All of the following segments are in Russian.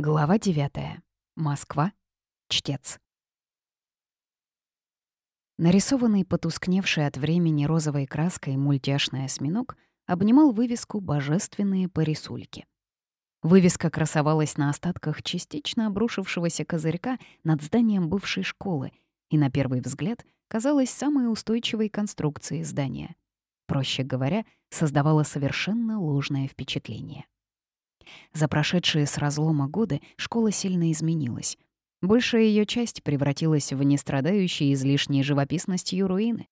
Глава 9. Москва. Чтец. Нарисованный потускневший от времени розовой краской мультяшный осьминог обнимал вывеску «Божественные порисульки». Вывеска красовалась на остатках частично обрушившегося козырька над зданием бывшей школы и, на первый взгляд, казалась самой устойчивой конструкцией здания. Проще говоря, создавала совершенно ложное впечатление. За прошедшие с разлома годы школа сильно изменилась. Большая ее часть превратилась в нестрадающие излишней живописностью руины.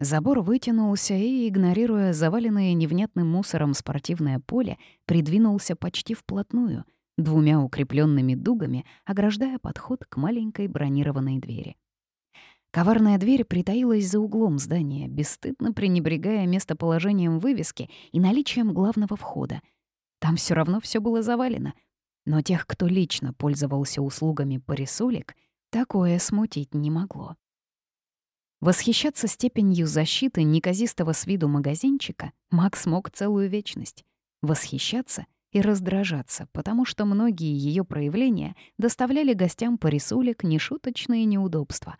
Забор вытянулся и, игнорируя заваленное невнятным мусором спортивное поле, придвинулся почти вплотную, двумя укрепленными дугами, ограждая подход к маленькой бронированной двери. Коварная дверь притаилась за углом здания, бесстыдно пренебрегая местоположением вывески и наличием главного входа — там все равно все было завалено. Но тех, кто лично пользовался услугами порисулек, такое смутить не могло. Восхищаться степенью защиты неказистого с виду магазинчика Макс мог целую вечность. Восхищаться и раздражаться, потому что многие ее проявления доставляли гостям порисулек нешуточные неудобства.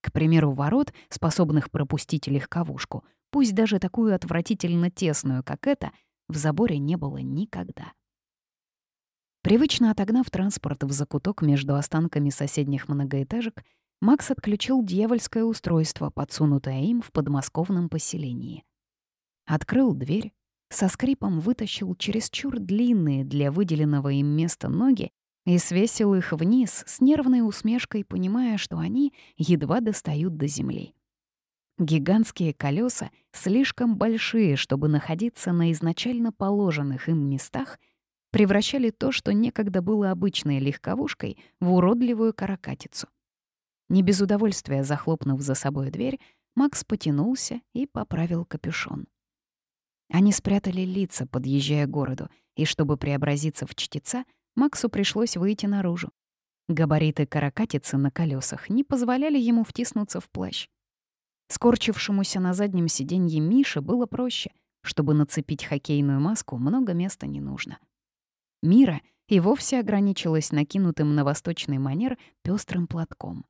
К примеру, ворот, способных пропустить легковушку, пусть даже такую отвратительно тесную, как эта, в заборе не было никогда. Привычно отогнав транспорт в закуток между останками соседних многоэтажек, Макс отключил дьявольское устройство, подсунутое им в подмосковном поселении. Открыл дверь, со скрипом вытащил чересчур длинные для выделенного им места ноги и свесил их вниз с нервной усмешкой, понимая, что они едва достают до земли. Гигантские колеса, слишком большие, чтобы находиться на изначально положенных им местах, превращали то, что некогда было обычной легковушкой, в уродливую каракатицу. Не без удовольствия захлопнув за собой дверь, Макс потянулся и поправил капюшон. Они спрятали лица, подъезжая к городу, и чтобы преобразиться в чтеца, Максу пришлось выйти наружу. Габариты каракатицы на колесах не позволяли ему втиснуться в плащ. Скорчившемуся на заднем сиденье Мише было проще. Чтобы нацепить хоккейную маску, много места не нужно. Мира и вовсе ограничилась накинутым на восточный манер пестрым платком.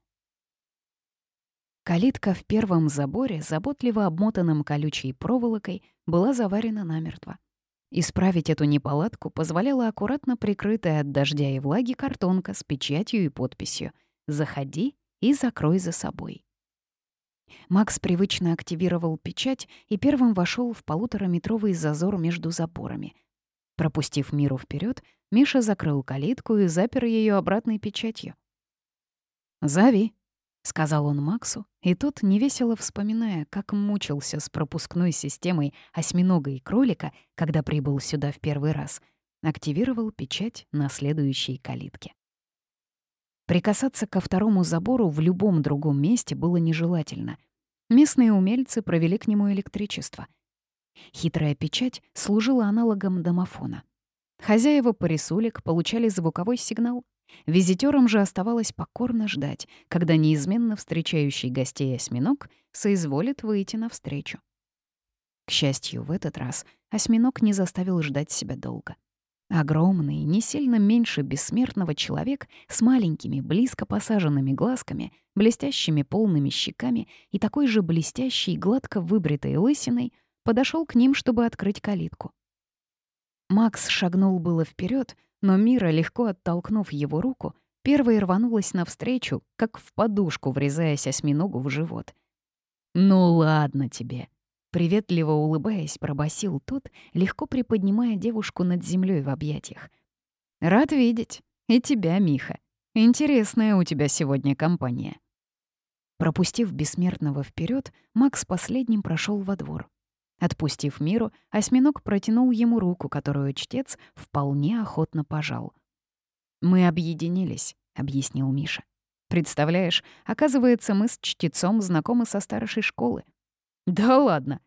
Калитка в первом заборе, заботливо обмотанном колючей проволокой, была заварена намертво. Исправить эту неполадку позволяла аккуратно прикрытая от дождя и влаги картонка с печатью и подписью «Заходи и закрой за собой». Макс привычно активировал печать и первым вошел в полутораметровый зазор между запорами. Пропустив Миру вперед, Миша закрыл калитку и запер ее обратной печатью. «Зови», — сказал он Максу, и тот, невесело вспоминая, как мучился с пропускной системой осьминога и кролика, когда прибыл сюда в первый раз, активировал печать на следующей калитке. Прикасаться ко второму забору в любом другом месте было нежелательно. Местные умельцы провели к нему электричество. Хитрая печать служила аналогом домофона. Хозяева порисулек получали звуковой сигнал. Визитерам же оставалось покорно ждать, когда неизменно встречающий гостей осьминог соизволит выйти навстречу. К счастью, в этот раз осьминог не заставил ждать себя долго. Огромный, не сильно меньше бессмертного человек с маленькими, близко посаженными глазками, блестящими полными щеками и такой же блестящей, гладко выбритой лысиной подошел к ним, чтобы открыть калитку. Макс шагнул было вперед, но Мира, легко оттолкнув его руку, первой рванулась навстречу, как в подушку, врезаясь осьминогу в живот. «Ну ладно тебе», Приветливо улыбаясь, пробасил тот, легко приподнимая девушку над землей в объятиях. «Рад видеть. И тебя, Миха. Интересная у тебя сегодня компания». Пропустив бессмертного вперед, Макс последним прошел во двор. Отпустив миру, осьминог протянул ему руку, которую чтец вполне охотно пожал. «Мы объединились», — объяснил Миша. «Представляешь, оказывается, мы с чтецом знакомы со старшей школы. «Да ладно!»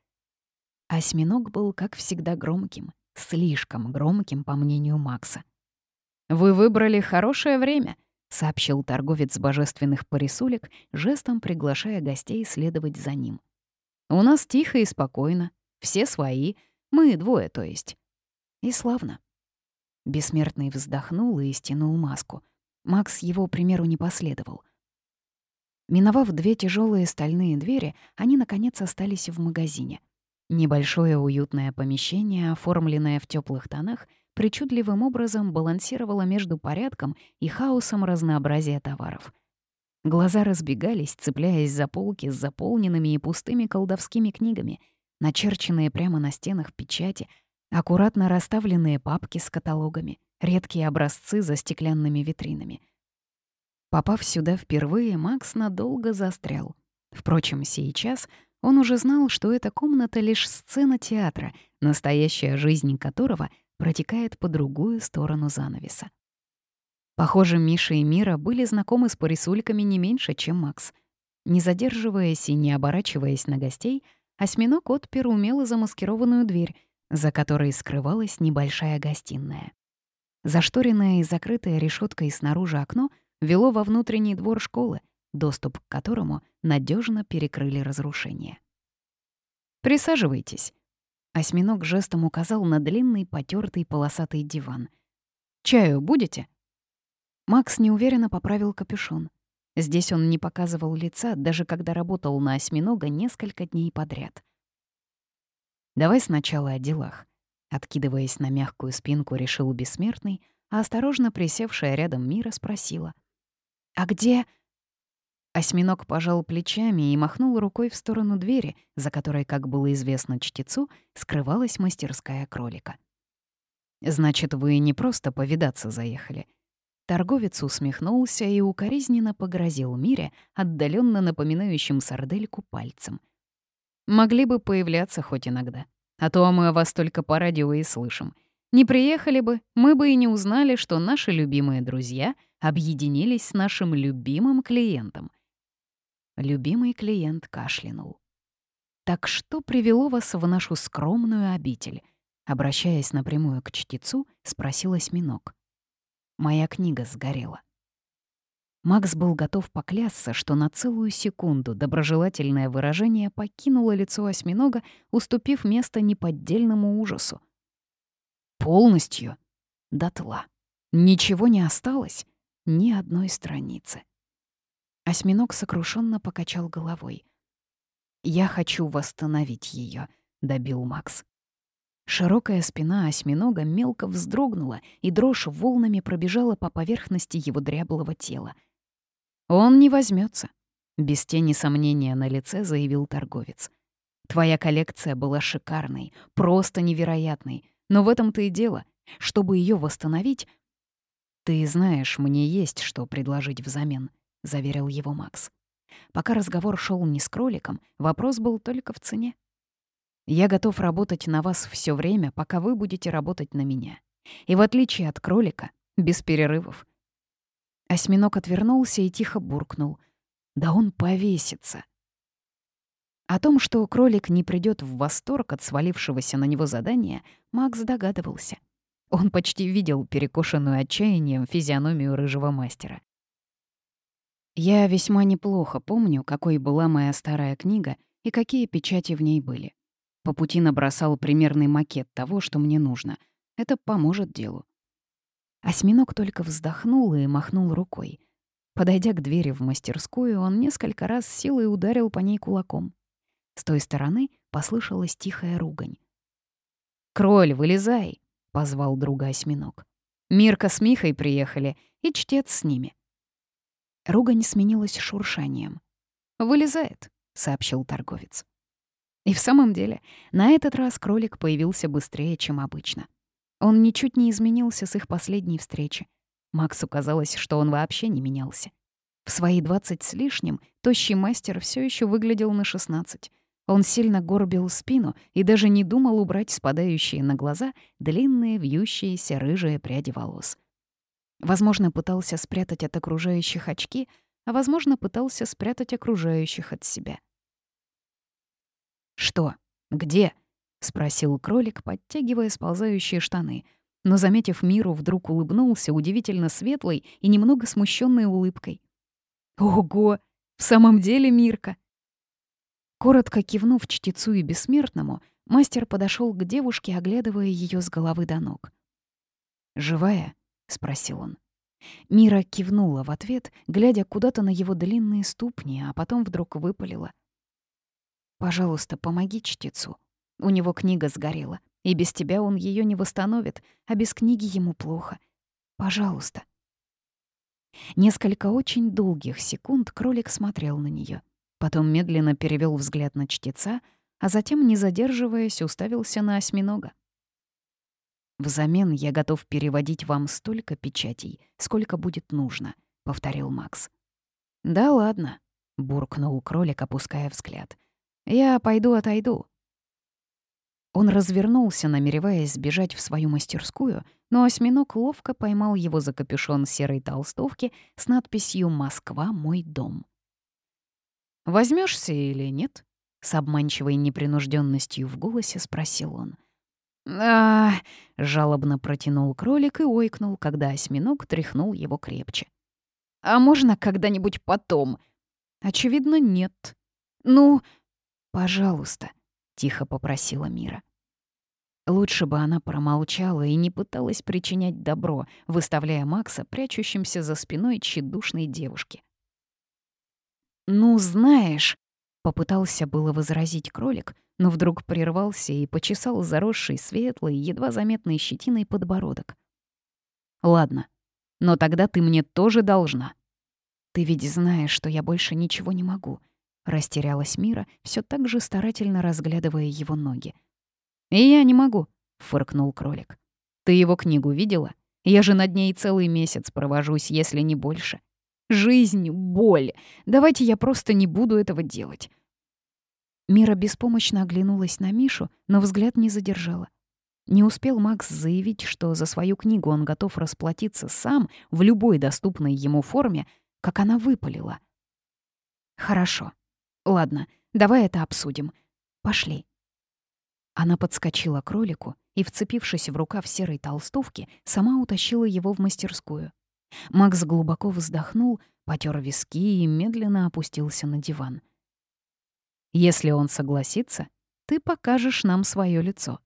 Осьминог был, как всегда, громким. Слишком громким, по мнению Макса. «Вы выбрали хорошее время», — сообщил торговец божественных порисулек, жестом приглашая гостей следовать за ним. «У нас тихо и спокойно. Все свои. Мы двое, то есть». И славно. Бессмертный вздохнул и стянул маску. Макс его примеру не последовал. Миновав две тяжелые стальные двери, они, наконец, остались в магазине. Небольшое уютное помещение, оформленное в теплых тонах, причудливым образом балансировало между порядком и хаосом разнообразия товаров. Глаза разбегались, цепляясь за полки с заполненными и пустыми колдовскими книгами, начерченные прямо на стенах печати, аккуратно расставленные папки с каталогами, редкие образцы за стеклянными витринами. Попав сюда впервые, Макс надолго застрял. Впрочем, сейчас он уже знал, что эта комната — лишь сцена театра, настоящая жизнь которого протекает по другую сторону занавеса. Похоже, Миша и Мира были знакомы с порисульками не меньше, чем Макс. Не задерживаясь и не оборачиваясь на гостей, осьминог отпер умело замаскированную дверь, за которой скрывалась небольшая гостиная. Зашторенное и закрытое решеткой снаружи окно вело во внутренний двор школы, доступ к которому надежно перекрыли разрушения. «Присаживайтесь», — осьминог жестом указал на длинный потертый полосатый диван. «Чаю будете?» Макс неуверенно поправил капюшон. Здесь он не показывал лица, даже когда работал на осьминога несколько дней подряд. «Давай сначала о делах», — откидываясь на мягкую спинку, решил бессмертный, а осторожно присевшая рядом Мира спросила. «А где...» Осьминог пожал плечами и махнул рукой в сторону двери, за которой, как было известно чтецу, скрывалась мастерская кролика. «Значит, вы не просто повидаться заехали», Торговец усмехнулся и укоризненно погрозил Мире, отдаленно напоминающим сардельку пальцем. «Могли бы появляться хоть иногда, а то мы о вас только по радио и слышим. Не приехали бы, мы бы и не узнали, что наши любимые друзья объединились с нашим любимым клиентом». Любимый клиент кашлянул. «Так что привело вас в нашу скромную обитель?» Обращаясь напрямую к чтецу, спросил осьминог. Моя книга сгорела. Макс был готов поклясться, что на целую секунду доброжелательное выражение покинуло лицо осьминога, уступив место неподдельному ужасу. Полностью? Дотла. Ничего не осталось? Ни одной страницы. Осьминог сокрушенно покачал головой. «Я хочу восстановить ее, добил Макс. Широкая спина осьминога мелко вздрогнула, и дрожь волнами пробежала по поверхности его дряблого тела. «Он не возьмется, без тени сомнения на лице заявил торговец. «Твоя коллекция была шикарной, просто невероятной, но в этом-то и дело. Чтобы ее восстановить, «Ты знаешь, мне есть что предложить взамен», — заверил его Макс. Пока разговор шел не с кроликом, вопрос был только в цене. Я готов работать на вас все время, пока вы будете работать на меня. И в отличие от кролика, без перерывов. Осьминог отвернулся и тихо буркнул. Да он повесится. О том, что кролик не придет в восторг от свалившегося на него задания, Макс догадывался. Он почти видел перекошенную отчаянием физиономию рыжего мастера. Я весьма неплохо помню, какой была моя старая книга и какие печати в ней были. По пути набросал примерный макет того, что мне нужно. Это поможет делу. Осьминог только вздохнул и махнул рукой. Подойдя к двери в мастерскую, он несколько раз силой ударил по ней кулаком. С той стороны послышалась тихая ругань. «Кроль, вылезай!» — позвал друга осьминог. «Мирка с Михой приехали, и чтец с ними». Ругань сменилась шуршанием. «Вылезает», — сообщил торговец. И в самом деле, на этот раз кролик появился быстрее, чем обычно. Он ничуть не изменился с их последней встречи. Максу казалось, что он вообще не менялся. В свои двадцать с лишним тощий мастер все еще выглядел на шестнадцать. Он сильно горбил спину и даже не думал убрать спадающие на глаза длинные вьющиеся рыжие пряди волос. Возможно, пытался спрятать от окружающих очки, а, возможно, пытался спрятать окружающих от себя — «Что? Где?» — спросил кролик, подтягивая сползающие штаны. Но, заметив Миру, вдруг улыбнулся удивительно светлой и немного смущенной улыбкой. «Ого! В самом деле, Мирка!» Коротко кивнув чтецу и бессмертному, мастер подошел к девушке, оглядывая ее с головы до ног. «Живая?» — спросил он. Мира кивнула в ответ, глядя куда-то на его длинные ступни, а потом вдруг выпалила. «Пожалуйста, помоги чтецу. У него книга сгорела, и без тебя он ее не восстановит, а без книги ему плохо. Пожалуйста». Несколько очень долгих секунд кролик смотрел на нее, потом медленно перевел взгляд на чтеца, а затем, не задерживаясь, уставился на осьминога. «Взамен я готов переводить вам столько печатей, сколько будет нужно», — повторил Макс. «Да ладно», — буркнул кролик, опуская взгляд. «Я пойду отойду». Он развернулся, намереваясь сбежать в свою мастерскую, но осьминог ловко поймал его за капюшон серой толстовки с надписью «Москва — мой дом». Возьмешься или нет?» — с обманчивой непринужденностью в голосе спросил он а жалобно протянул кролик и ойкнул, когда осьминог тряхнул его крепче. «А можно когда-нибудь потом?» «Очевидно, нет». «Ну, пожалуйста», — тихо попросила Мира. Лучше бы она промолчала и не пыталась причинять добро, выставляя Макса прячущимся за спиной тщедушной девушки. «Ну, знаешь», — попытался было возразить кролик, но вдруг прервался и почесал заросший светлый, едва заметной щетиной подбородок. «Ладно, но тогда ты мне тоже должна». «Ты ведь знаешь, что я больше ничего не могу», — растерялась Мира, все так же старательно разглядывая его ноги. «И я не могу», — фыркнул кролик. «Ты его книгу видела? Я же над ней целый месяц провожусь, если не больше. Жизнь — боль. Давайте я просто не буду этого делать. Мира беспомощно оглянулась на Мишу, но взгляд не задержала. Не успел Макс заявить, что за свою книгу он готов расплатиться сам в любой доступной ему форме, как она выпалила. «Хорошо. Ладно, давай это обсудим. Пошли». Она подскочила к кролику и, вцепившись в рукав серой толстовки, сама утащила его в мастерскую. Макс глубоко вздохнул, потер виски и медленно опустился на диван. Если он согласится, ты покажешь нам свое лицо».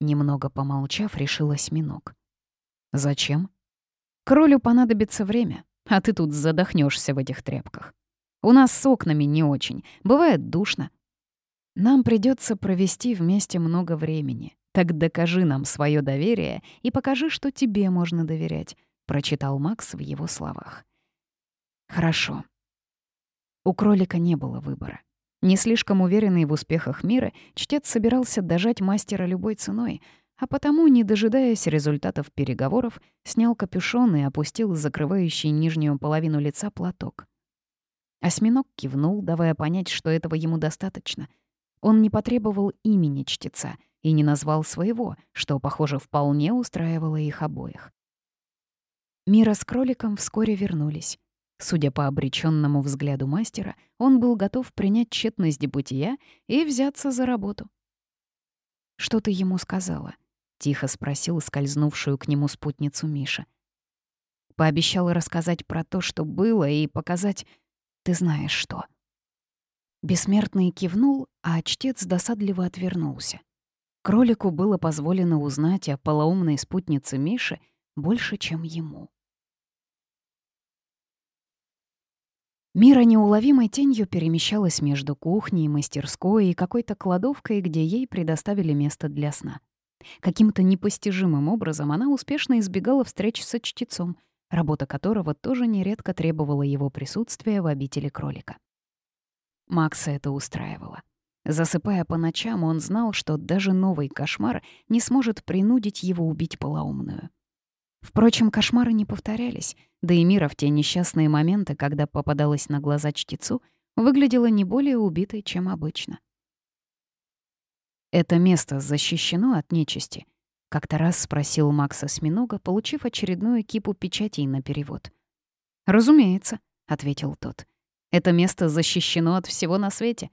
Немного помолчав, решил осьминог. «Зачем?» «Кролю понадобится время, а ты тут задохнешься в этих тряпках. У нас с окнами не очень, бывает душно. Нам придется провести вместе много времени. Так докажи нам свое доверие и покажи, что тебе можно доверять», — прочитал Макс в его словах. «Хорошо». У кролика не было выбора. Не слишком уверенный в успехах мира, чтец собирался дожать мастера любой ценой, а потому, не дожидаясь результатов переговоров, снял капюшон и опустил закрывающий нижнюю половину лица платок. Осьминог кивнул, давая понять, что этого ему достаточно. Он не потребовал имени чтеца и не назвал своего, что, похоже, вполне устраивало их обоих. Мира с кроликом вскоре вернулись. Судя по обреченному взгляду мастера, он был готов принять тщетность бытия и взяться за работу. «Что ты ему сказала?» — тихо спросил скользнувшую к нему спутницу Миша. Пообещал рассказать про то, что было, и показать «ты знаешь что». Бессмертный кивнул, а чтец досадливо отвернулся. Кролику было позволено узнать о полоумной спутнице Миши больше, чем ему. Мира неуловимой тенью перемещалась между кухней, мастерской и какой-то кладовкой, где ей предоставили место для сна. Каким-то непостижимым образом она успешно избегала встреч со чтецом, работа которого тоже нередко требовала его присутствия в обители кролика. Макса это устраивало. Засыпая по ночам, он знал, что даже новый кошмар не сможет принудить его убить полоумную. Впрочем, кошмары не повторялись, да и Мира в те несчастные моменты, когда попадалась на глаза чтецу, выглядела не более убитой, чем обычно. «Это место защищено от нечисти?» — как-то раз спросил Макса Сминога, получив очередную кипу печатей на перевод. «Разумеется», — ответил тот. «Это место защищено от всего на свете.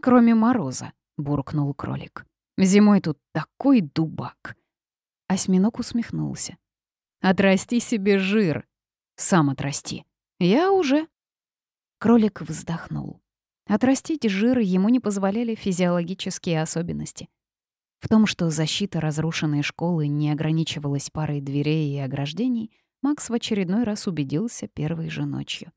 Кроме мороза», — буркнул кролик. «Зимой тут такой дубак». Осьминог усмехнулся. Отрасти себе жир. Сам отрасти. Я уже. Кролик вздохнул. Отрастить жир ему не позволяли физиологические особенности. В том, что защита разрушенной школы не ограничивалась парой дверей и ограждений, Макс в очередной раз убедился первой же ночью.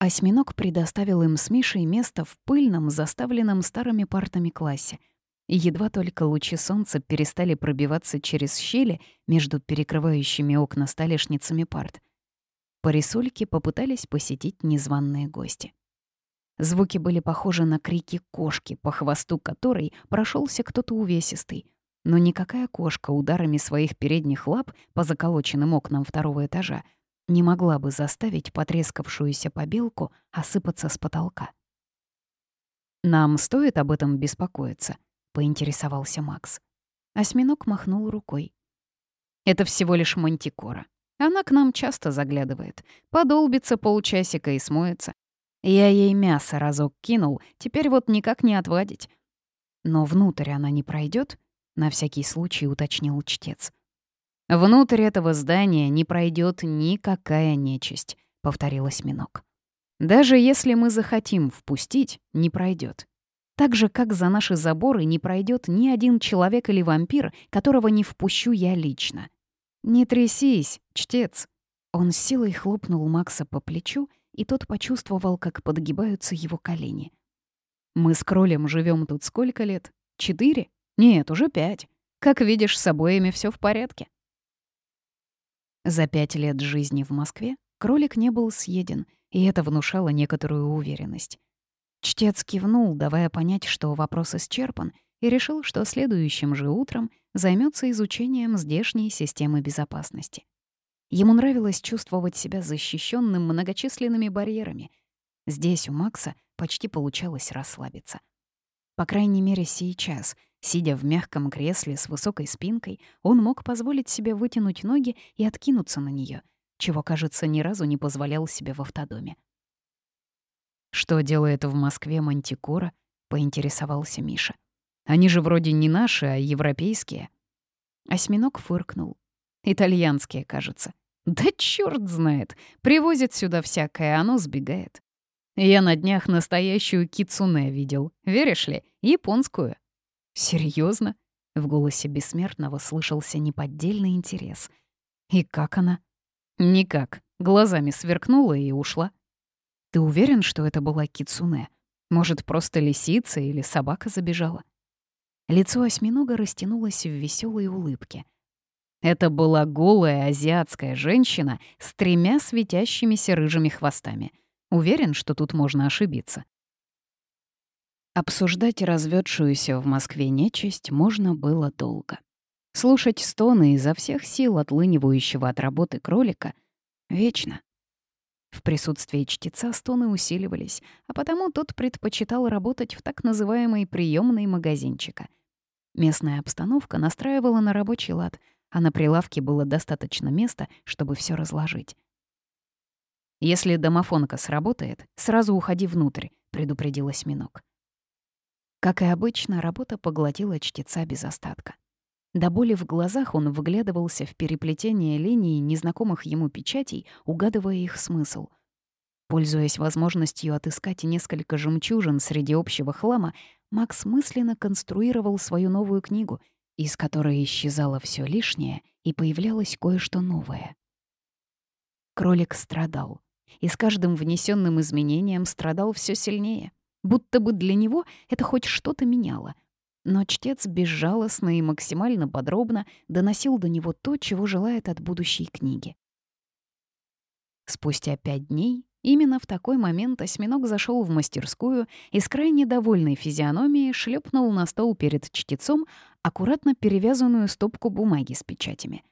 Осьминог предоставил им с Мишей место в пыльном, заставленном старыми партами классе. И едва только лучи солнца перестали пробиваться через щели между перекрывающими окна столешницами парт, по рисульке попытались посетить незваные гости. Звуки были похожи на крики кошки, по хвосту которой прошелся кто-то увесистый. Но никакая кошка ударами своих передних лап по заколоченным окнам второго этажа не могла бы заставить потрескавшуюся побелку осыпаться с потолка. «Нам стоит об этом беспокоиться?» — поинтересовался Макс. Осьминог махнул рукой. «Это всего лишь мантикора. Она к нам часто заглядывает. Подолбится полчасика и смоется. Я ей мясо разок кинул, теперь вот никак не отвадить. Но внутрь она не пройдет, на всякий случай уточнил чтец. Внутрь этого здания не пройдет никакая нечисть, повторил осьминог. Даже если мы захотим впустить, не пройдет. Так же, как за наши заборы не пройдет ни один человек или вампир, которого не впущу я лично. Не трясись, чтец. Он с силой хлопнул Макса по плечу и тот почувствовал, как подгибаются его колени. «Мы с кролем живем тут сколько лет? Четыре? Нет, уже пять. Как видишь, с обоими все в порядке». За пять лет жизни в Москве кролик не был съеден, и это внушало некоторую уверенность. Чтец кивнул, давая понять, что вопрос исчерпан, и решил, что следующим же утром займется изучением здешней системы безопасности. Ему нравилось чувствовать себя защищенным многочисленными барьерами. Здесь у Макса почти получалось расслабиться. По крайней мере, сейчас, сидя в мягком кресле с высокой спинкой, он мог позволить себе вытянуть ноги и откинуться на нее, чего, кажется, ни разу не позволял себе в автодоме. «Что делает в Москве Мантикора?» — поинтересовался Миша. «Они же вроде не наши, а европейские». Осьминог фыркнул. «Итальянские, кажется. Да черт знает. Привозит сюда всякое, оно сбегает. Я на днях настоящую кицуне видел. Веришь ли? Японскую. Серьезно? В голосе бессмертного слышался неподдельный интерес. И как она? Никак. Глазами сверкнула и ушла. Ты уверен, что это была кицуне? Может, просто лисица или собака забежала? Лицо осьминога растянулось в веселой улыбке. Это была голая азиатская женщина с тремя светящимися рыжими хвостами. Уверен, что тут можно ошибиться. Обсуждать разведшуюся в Москве нечисть можно было долго. Слушать стоны изо всех сил отлынивающего от работы кролика — вечно. В присутствии чтеца стоны усиливались, а потому тот предпочитал работать в так называемой приемной магазинчика. Местная обстановка настраивала на рабочий лад — а на прилавке было достаточно места, чтобы все разложить. «Если домофонка сработает, сразу уходи внутрь», — предупредил осьминог. Как и обычно, работа поглотила чтеца без остатка. До боли в глазах он выглядывался в переплетение линий незнакомых ему печатей, угадывая их смысл. Пользуясь возможностью отыскать несколько жемчужин среди общего хлама, Макс мысленно конструировал свою новую книгу — из которой исчезало все лишнее и появлялось кое-что новое. Кролик страдал, и с каждым внесенным изменением страдал все сильнее, будто бы для него это хоть что-то меняло. Но чтец безжалостно и максимально подробно доносил до него то, чего желает от будущей книги. Спустя пять дней Именно в такой момент осьминог зашел в мастерскую и с крайне довольной физиономией шлепнул на стол перед чтецом аккуратно перевязанную стопку бумаги с печатями.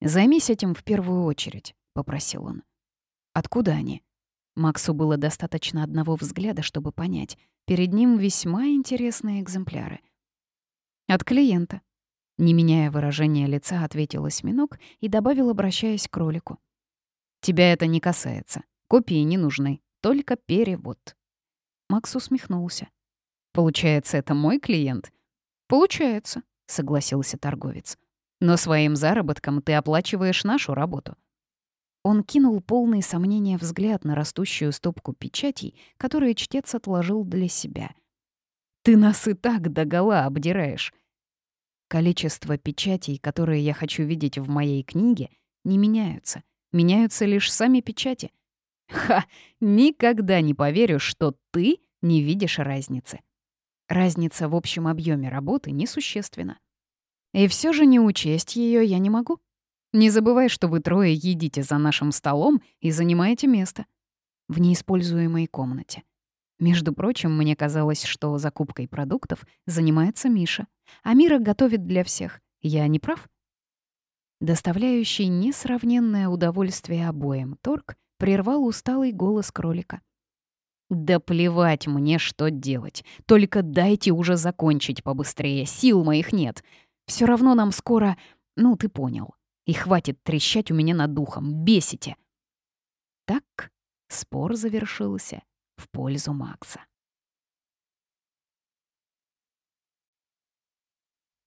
«Займись этим в первую очередь», — попросил он. «Откуда они?» Максу было достаточно одного взгляда, чтобы понять. Перед ним весьма интересные экземпляры. «От клиента», — не меняя выражения лица, ответил осьминог и добавил, обращаясь к кролику. «Тебя это не касается. Копии не нужны, только перевод». Макс усмехнулся. «Получается, это мой клиент?» «Получается», — согласился торговец. «Но своим заработком ты оплачиваешь нашу работу». Он кинул полный сомнения взгляд на растущую стопку печатей, которые чтец отложил для себя. Ты нас и так догола обдираешь. Количество печатей, которые я хочу видеть в моей книге, не меняются. Меняются лишь сами печати. Ха! Никогда не поверю, что ты не видишь разницы. Разница в общем объеме работы несущественна. И все же не учесть ее я не могу. Не забывай, что вы трое едите за нашим столом и занимаете место. В неиспользуемой комнате. Между прочим, мне казалось, что закупкой продуктов занимается Миша, а Мира готовит для всех. Я не прав? Доставляющий несравненное удовольствие обоим торг прервал усталый голос кролика. «Да плевать мне, что делать. Только дайте уже закончить побыстрее, сил моих нет. Все равно нам скоро... Ну, ты понял. И хватит трещать у меня над духом, бесите». Так спор завершился в пользу Макса.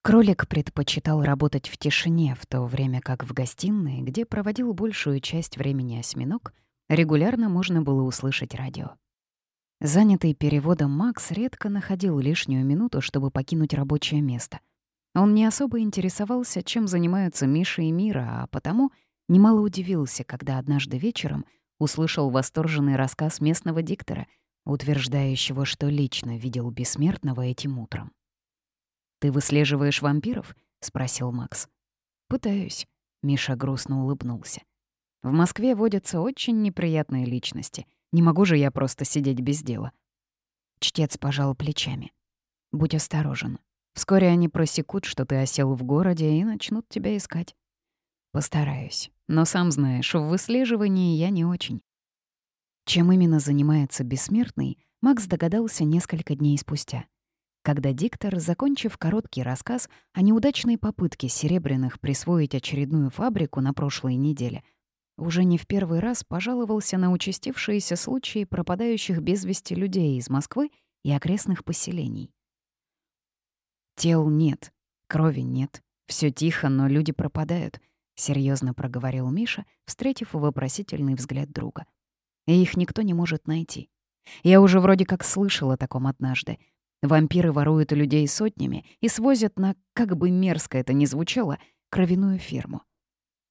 Кролик предпочитал работать в тишине, в то время как в гостиной, где проводил большую часть времени осьминог, регулярно можно было услышать радио. Занятый переводом Макс редко находил лишнюю минуту, чтобы покинуть рабочее место. Он не особо интересовался, чем занимаются Миша и Мира, а потому немало удивился, когда однажды вечером услышал восторженный рассказ местного диктора, утверждающего, что лично видел бессмертного этим утром. «Ты выслеживаешь вампиров?» — спросил Макс. «Пытаюсь», — Миша грустно улыбнулся. «В Москве водятся очень неприятные личности. Не могу же я просто сидеть без дела». Чтец пожал плечами. «Будь осторожен. Вскоре они просекут, что ты осел в городе, и начнут тебя искать. Постараюсь. Но сам знаешь, в выслеживании я не очень. Чем именно занимается бессмертный, Макс догадался несколько дней спустя. Когда диктор, закончив короткий рассказ о неудачной попытке Серебряных присвоить очередную фабрику на прошлой неделе, уже не в первый раз пожаловался на участившиеся случаи пропадающих без вести людей из Москвы и окрестных поселений. Тел нет, крови нет, все тихо, но люди пропадают, серьезно проговорил Миша, встретив вопросительный взгляд друга. И их никто не может найти. Я уже вроде как слышал о таком однажды. Вампиры воруют людей сотнями и свозят на, как бы мерзко это ни звучало, кровяную фирму.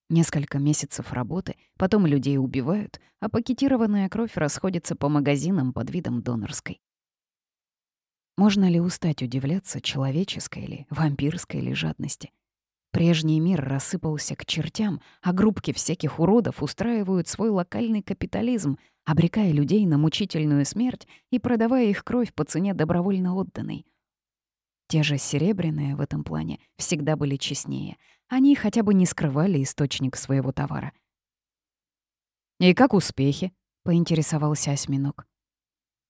Несколько месяцев работы, потом людей убивают, а пакетированная кровь расходится по магазинам под видом донорской. Можно ли устать удивляться человеческой или вампирской или жадности? Прежний мир рассыпался к чертям, а группки всяких уродов устраивают свой локальный капитализм, обрекая людей на мучительную смерть и продавая их кровь по цене добровольно отданной. Те же серебряные в этом плане всегда были честнее. Они хотя бы не скрывали источник своего товара. «И как успехи?» — поинтересовался осьминог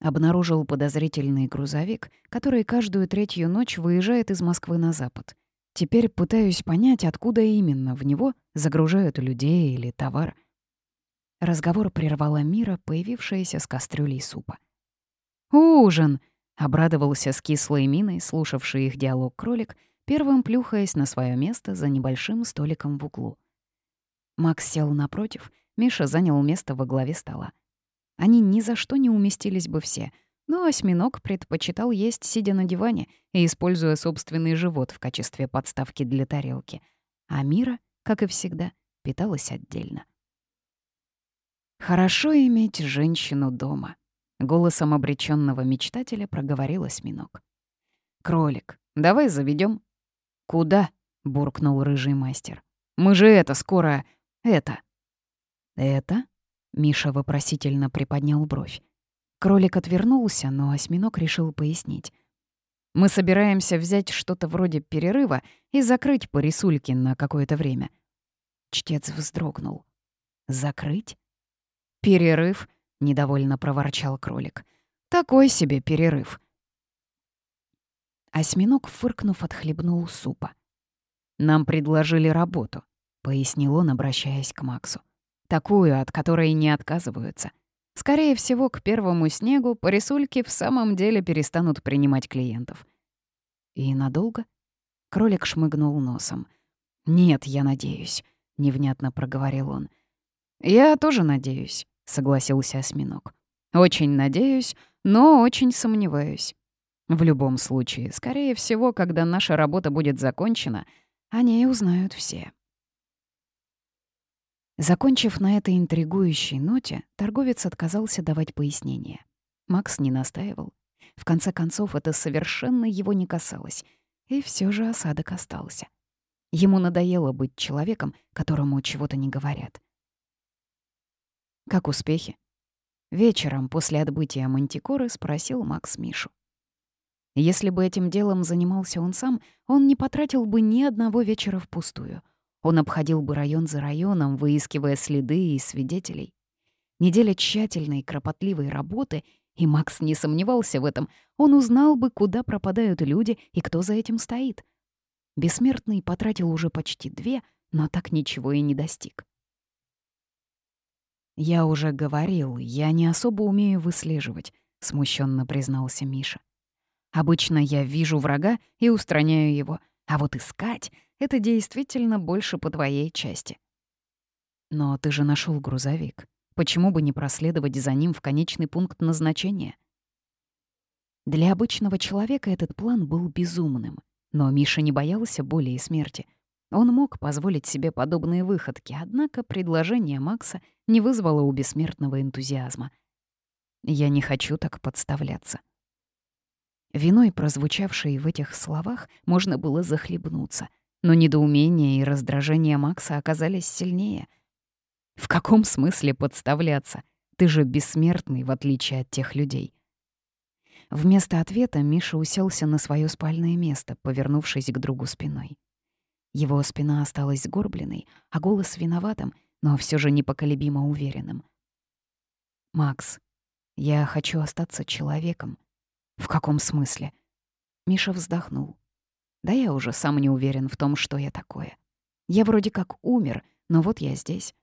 обнаружил подозрительный грузовик, который каждую третью ночь выезжает из Москвы на запад. Теперь пытаюсь понять, откуда именно в него загружают людей или товар. Разговор прервала Мира, появившаяся с кастрюлей супа. «Ужин!» — обрадовался с кислой миной, слушавший их диалог кролик, первым плюхаясь на свое место за небольшим столиком в углу. Макс сел напротив, Миша занял место во главе стола. Они ни за что не уместились бы все, но осьминог предпочитал есть, сидя на диване и используя собственный живот в качестве подставки для тарелки. А Мира, как и всегда, питалась отдельно. «Хорошо иметь женщину дома», — голосом обреченного мечтателя проговорил осьминог. «Кролик, давай заведем. «Куда?» — буркнул рыжий мастер. «Мы же это скоро... это...» «Это?» Миша вопросительно приподнял бровь. Кролик отвернулся, но осьминог решил пояснить. «Мы собираемся взять что-то вроде перерыва и закрыть по рисульке на какое-то время». Чтец вздрогнул. «Закрыть?» «Перерыв», — недовольно проворчал кролик. «Такой себе перерыв». Осьминог, фыркнув, отхлебнул супа. «Нам предложили работу», — пояснил он, обращаясь к Максу. Такую, от которой не отказываются. Скорее всего, к первому снегу по рисульке в самом деле перестанут принимать клиентов. И надолго? Кролик шмыгнул носом. «Нет, я надеюсь», — невнятно проговорил он. «Я тоже надеюсь», — согласился осьминог. «Очень надеюсь, но очень сомневаюсь. В любом случае, скорее всего, когда наша работа будет закончена, о ней узнают все. Закончив на этой интригующей ноте, торговец отказался давать пояснения. Макс не настаивал. В конце концов, это совершенно его не касалось. И все же осадок остался. Ему надоело быть человеком, которому чего-то не говорят. «Как успехи?» Вечером после отбытия Мантикоры спросил Макс Мишу. Если бы этим делом занимался он сам, он не потратил бы ни одного вечера впустую — он обходил бы район за районом, выискивая следы и свидетелей. Неделя тщательной, кропотливой работы, и Макс не сомневался в этом, он узнал бы, куда пропадают люди и кто за этим стоит. Бессмертный потратил уже почти две, но так ничего и не достиг. «Я уже говорил, я не особо умею выслеживать», — смущенно признался Миша. «Обычно я вижу врага и устраняю его, а вот искать это действительно больше по твоей части. Но ты же нашел грузовик. Почему бы не проследовать за ним в конечный пункт назначения? Для обычного человека этот план был безумным. Но Миша не боялся боли и смерти. Он мог позволить себе подобные выходки, однако предложение Макса не вызвало у бессмертного энтузиазма. «Я не хочу так подставляться». Виной, прозвучавшей в этих словах, можно было захлебнуться — но недоумение и раздражение Макса оказались сильнее. «В каком смысле подставляться? Ты же бессмертный, в отличие от тех людей». Вместо ответа Миша уселся на свое спальное место, повернувшись к другу спиной. Его спина осталась сгорбленной, а голос виноватым, но все же непоколебимо уверенным. «Макс, я хочу остаться человеком». «В каком смысле?» Миша вздохнул. Да я уже сам не уверен в том, что я такое. Я вроде как умер, но вот я здесь.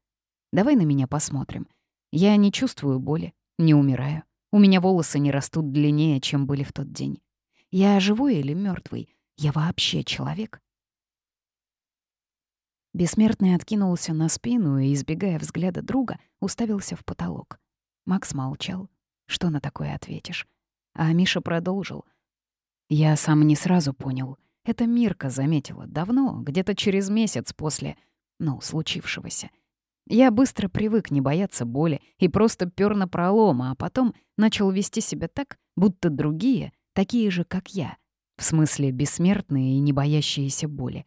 Давай на меня посмотрим. Я не чувствую боли, не умираю. У меня волосы не растут длиннее, чем были в тот день. Я живой или мертвый? Я вообще человек? Бессмертный откинулся на спину и, избегая взгляда друга, уставился в потолок. Макс молчал. Что на такое ответишь? А Миша продолжил. Я сам не сразу понял. Это Мирка заметила давно, где-то через месяц после, ну, случившегося. Я быстро привык не бояться боли и просто пёр на пролом, а потом начал вести себя так, будто другие такие же, как я. В смысле, бессмертные и не боящиеся боли.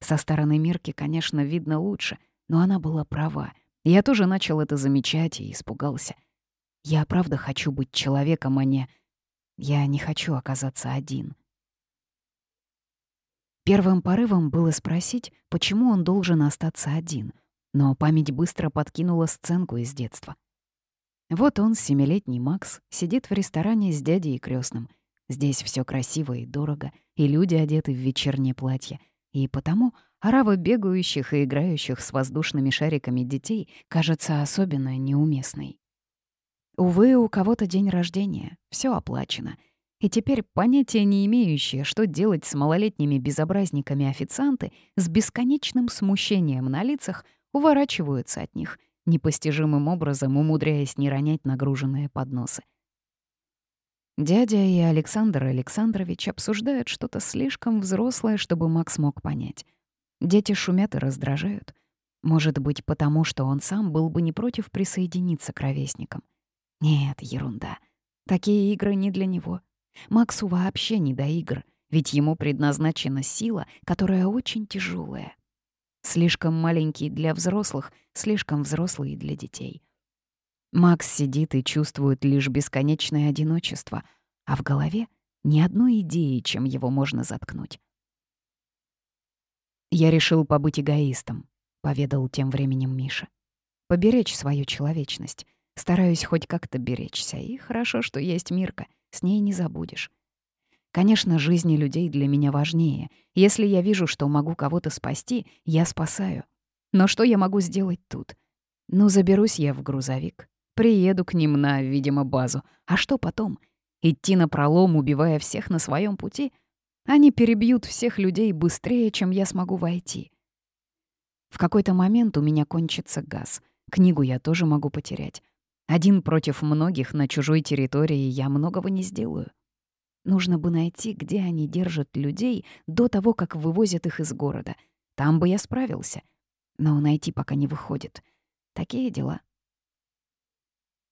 Со стороны Мирки, конечно, видно лучше, но она была права. Я тоже начал это замечать и испугался. Я правда хочу быть человеком, а не... Я не хочу оказаться один. Первым порывом было спросить, почему он должен остаться один, но память быстро подкинула сценку из детства. Вот он, семилетний Макс, сидит в ресторане с дядей и крестным. Здесь все красиво и дорого, и люди одеты в вечернее платье. И потому орава бегающих и играющих с воздушными шариками детей кажется особенно неуместной. Увы, у кого-то день рождения, все оплачено — и теперь понятия не имеющие, что делать с малолетними безобразниками официанты, с бесконечным смущением на лицах, уворачиваются от них, непостижимым образом умудряясь не ронять нагруженные подносы. Дядя и Александр Александрович обсуждают что-то слишком взрослое, чтобы Макс мог понять. Дети шумят и раздражают. Может быть, потому что он сам был бы не против присоединиться к ровесникам. Нет, ерунда. Такие игры не для него. Максу вообще не до игр, ведь ему предназначена сила, которая очень тяжелая. Слишком маленький для взрослых, слишком взрослый для детей. Макс сидит и чувствует лишь бесконечное одиночество, а в голове ни одной идеи, чем его можно заткнуть. «Я решил побыть эгоистом», — поведал тем временем Миша. «Поберечь свою человечность. Стараюсь хоть как-то беречься, и хорошо, что есть Мирка — с ней не забудешь. Конечно, жизни людей для меня важнее. Если я вижу, что могу кого-то спасти, я спасаю. Но что я могу сделать тут? Ну, заберусь я в грузовик. Приеду к ним на, видимо, базу. А что потом? Идти на пролом, убивая всех на своем пути? Они перебьют всех людей быстрее, чем я смогу войти. В какой-то момент у меня кончится газ. Книгу я тоже могу потерять. Один против многих на чужой территории я многого не сделаю. Нужно бы найти, где они держат людей до того, как вывозят их из города. Там бы я справился. Но найти пока не выходит. Такие дела.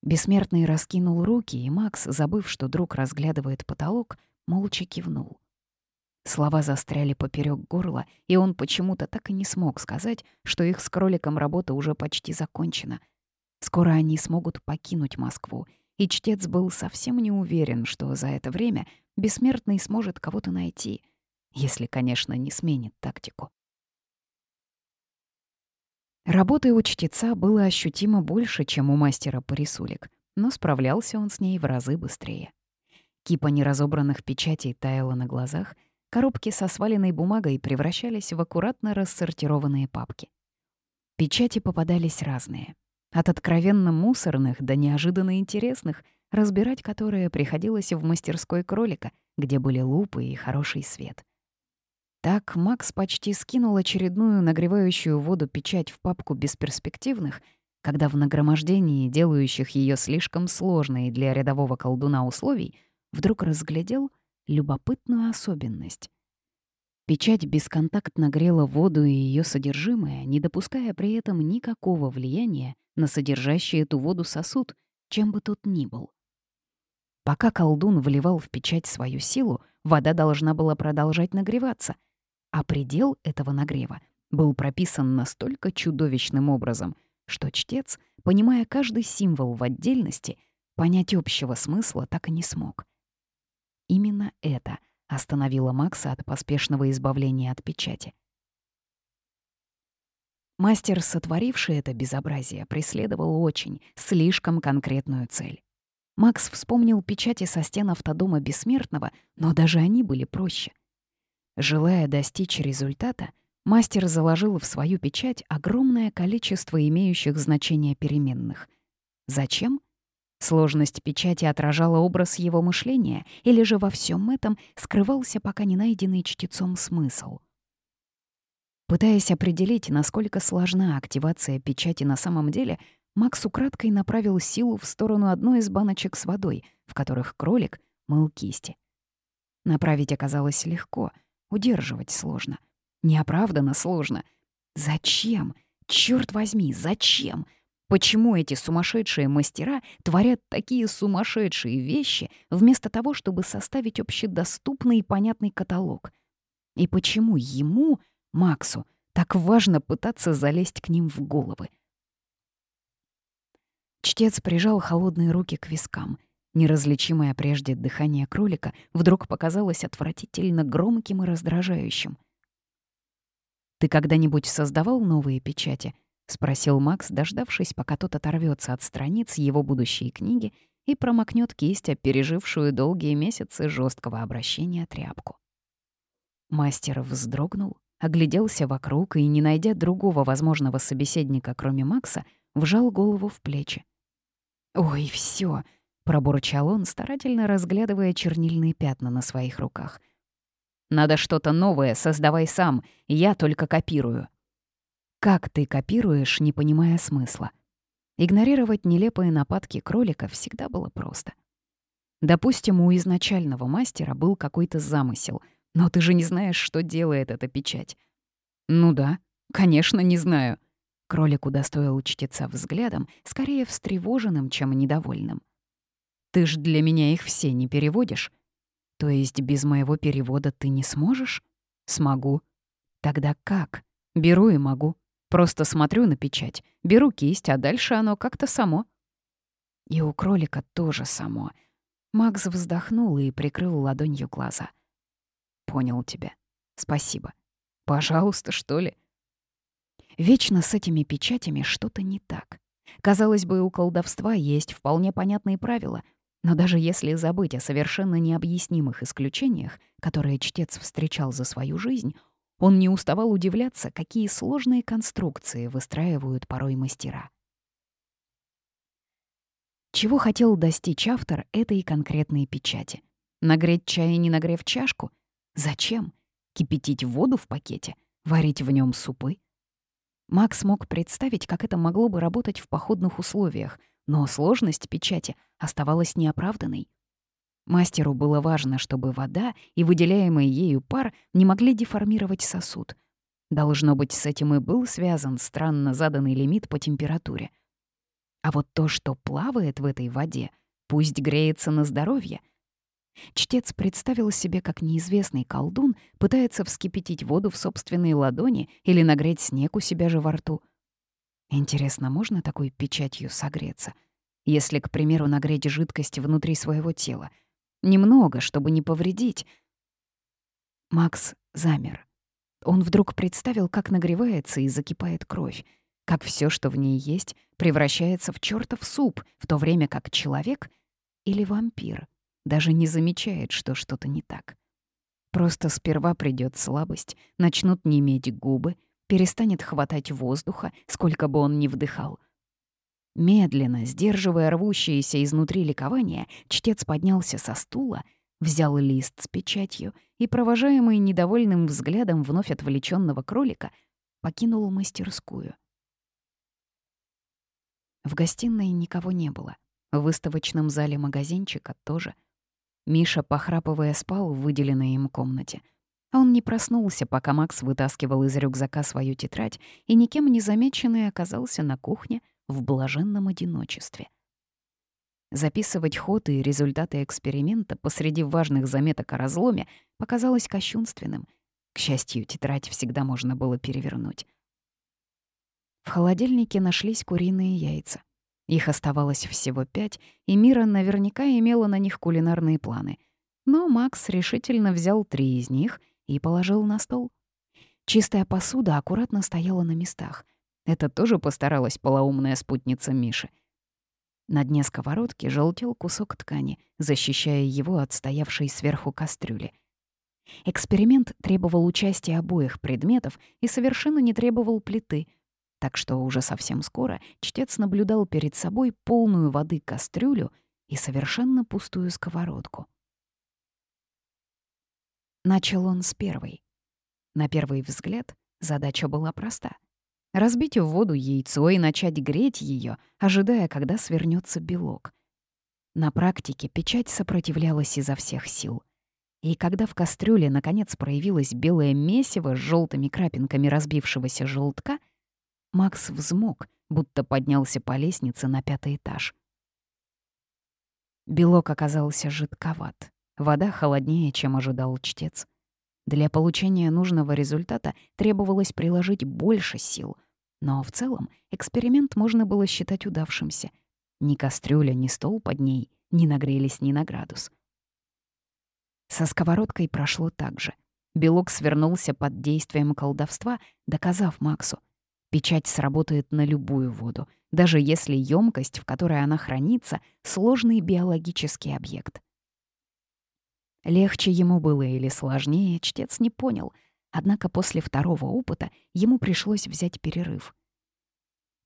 Бессмертный раскинул руки, и Макс, забыв, что друг разглядывает потолок, молча кивнул. Слова застряли поперек горла, и он почему-то так и не смог сказать, что их с кроликом работа уже почти закончена. Скоро они смогут покинуть Москву, и чтец был совсем не уверен, что за это время бессмертный сможет кого-то найти, если, конечно, не сменит тактику. Работы у чтеца было ощутимо больше, чем у мастера по рисулек, но справлялся он с ней в разы быстрее. Кипа неразобранных печатей таяла на глазах, коробки со сваленной бумагой превращались в аккуратно рассортированные папки. Печати попадались разные. От откровенно мусорных до неожиданно интересных, разбирать которые приходилось в мастерской кролика, где были лупы и хороший свет. Так Макс почти скинул очередную нагревающую воду печать в папку бесперспективных, когда в нагромождении, делающих ее слишком сложной для рядового колдуна условий, вдруг разглядел любопытную особенность. Печать бесконтактно грела воду и ее содержимое, не допуская при этом никакого влияния на содержащий эту воду сосуд, чем бы тот ни был. Пока колдун вливал в печать свою силу, вода должна была продолжать нагреваться — а предел этого нагрева был прописан настолько чудовищным образом, что чтец, понимая каждый символ в отдельности, понять общего смысла так и не смог. Именно это остановило Макса от поспешного избавления от печати. Мастер, сотворивший это безобразие, преследовал очень, слишком конкретную цель. Макс вспомнил печати со стен автодома Бессмертного, но даже они были проще. Желая достичь результата, мастер заложил в свою печать огромное количество имеющих значение переменных. Зачем? Сложность печати отражала образ его мышления, или же во всем этом скрывался пока не найденный чтецом смысл? Пытаясь определить, насколько сложна активация печати на самом деле, Макс украдкой направил силу в сторону одной из баночек с водой, в которых кролик мыл кисти. Направить оказалось легко — Удерживать сложно. Неоправданно сложно. Зачем? Черт возьми, зачем? Почему эти сумасшедшие мастера творят такие сумасшедшие вещи, вместо того, чтобы составить общедоступный и понятный каталог? И почему ему, Максу, так важно пытаться залезть к ним в головы? Чтец прижал холодные руки к вискам — Неразличимое прежде дыхание кролика вдруг показалось отвратительно громким и раздражающим. «Ты когда-нибудь создавал новые печати?» — спросил Макс, дождавшись, пока тот оторвется от страниц его будущей книги и промокнет кисть, пережившую долгие месяцы жесткого обращения тряпку. Мастер вздрогнул, огляделся вокруг и, не найдя другого возможного собеседника, кроме Макса, вжал голову в плечи. «Ой, все, пробурчал он, старательно разглядывая чернильные пятна на своих руках. «Надо что-то новое, создавай сам, я только копирую». «Как ты копируешь, не понимая смысла?» Игнорировать нелепые нападки кролика всегда было просто. Допустим, у изначального мастера был какой-то замысел, но ты же не знаешь, что делает эта печать. Ну да, конечно, не знаю. Кролик удостоил чтеца взглядом, скорее встревоженным, чем недовольным. Ты ж для меня их все не переводишь. То есть без моего перевода ты не сможешь? Смогу. Тогда как? Беру и могу. Просто смотрю на печать, беру кисть, а дальше оно как-то само. И у кролика тоже само. Макс вздохнул и прикрыл ладонью глаза. Понял тебя. Спасибо. Пожалуйста, что ли? Вечно с этими печатями что-то не так. Казалось бы, у колдовства есть вполне понятные правила — но даже если забыть о совершенно необъяснимых исключениях, которые чтец встречал за свою жизнь, он не уставал удивляться, какие сложные конструкции выстраивают порой мастера. Чего хотел достичь автор этой конкретной печати? Нагреть чай, не нагрев чашку? Зачем? Кипятить воду в пакете? Варить в нем супы? Макс мог представить, как это могло бы работать в походных условиях, но сложность печати оставалась неоправданной. Мастеру было важно, чтобы вода и выделяемый ею пар не могли деформировать сосуд. Должно быть, с этим и был связан странно заданный лимит по температуре. А вот то, что плавает в этой воде, пусть греется на здоровье. Чтец представил себе, как неизвестный колдун пытается вскипятить воду в собственной ладони или нагреть снег у себя же во рту. Интересно, можно такой печатью согреться? Если, к примеру, нагреть жидкость внутри своего тела — Немного, чтобы не повредить. Макс замер. Он вдруг представил, как нагревается и закипает кровь, как все, что в ней есть, превращается в чертов суп, в то время как человек или вампир даже не замечает, что что-то не так. Просто сперва придет слабость, начнут неметь губы, перестанет хватать воздуха, сколько бы он ни вдыхал — Медленно, сдерживая рвущееся изнутри ликование, чтец поднялся со стула, взял лист с печатью и, провожаемый недовольным взглядом вновь отвлеченного кролика, покинул мастерскую. В гостиной никого не было. В выставочном зале магазинчика тоже. Миша, похрапывая, спал в выделенной им комнате. Он не проснулся, пока Макс вытаскивал из рюкзака свою тетрадь и никем не замеченный оказался на кухне в блаженном одиночестве. Записывать ход и результаты эксперимента посреди важных заметок о разломе показалось кощунственным. К счастью, тетрадь всегда можно было перевернуть. В холодильнике нашлись куриные яйца. Их оставалось всего пять, и Мира наверняка имела на них кулинарные планы. Но Макс решительно взял три из них и положил на стол. Чистая посуда аккуратно стояла на местах — это тоже постаралась полоумная спутница Миши. На дне сковородки желтел кусок ткани, защищая его от стоявшей сверху кастрюли. Эксперимент требовал участия обоих предметов и совершенно не требовал плиты, так что уже совсем скоро чтец наблюдал перед собой полную воды кастрюлю и совершенно пустую сковородку. Начал он с первой. На первый взгляд задача была проста — Разбить в воду яйцо и начать греть ее, ожидая, когда свернется белок. На практике печать сопротивлялась изо всех сил. И когда в кастрюле наконец проявилось белое месиво с желтыми крапинками разбившегося желтка, Макс взмок, будто поднялся по лестнице на пятый этаж. Белок оказался жидковат. Вода холоднее, чем ожидал чтец. Для получения нужного результата требовалось приложить больше сил. Но в целом эксперимент можно было считать удавшимся. Ни кастрюля, ни стол под ней не нагрелись ни на градус. Со сковородкой прошло так же. Белок свернулся под действием колдовства, доказав Максу. Печать сработает на любую воду, даже если емкость, в которой она хранится, — сложный биологический объект. Легче ему было или сложнее, чтец не понял. Однако после второго опыта ему пришлось взять перерыв.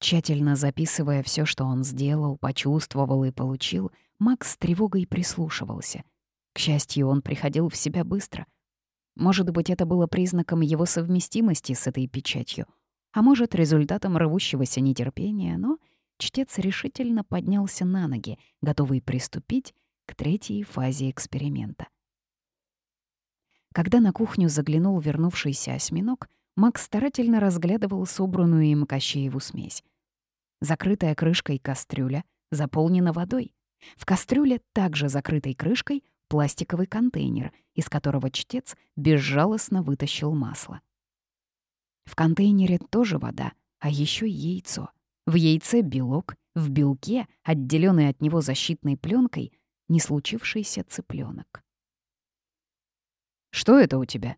Тщательно записывая все, что он сделал, почувствовал и получил, Макс с тревогой прислушивался. К счастью, он приходил в себя быстро. Может быть, это было признаком его совместимости с этой печатью, а может, результатом рвущегося нетерпения, но чтец решительно поднялся на ноги, готовый приступить к третьей фазе эксперимента. Когда на кухню заглянул вернувшийся осьминог, Макс старательно разглядывал собранную им Кощееву смесь. Закрытая крышкой кастрюля заполнена водой. В кастрюле, также закрытой крышкой, пластиковый контейнер, из которого чтец безжалостно вытащил масло. В контейнере тоже вода, а еще яйцо. В яйце белок, в белке, отделенный от него защитной пленкой, не случившийся цыпленок. «Что это у тебя?»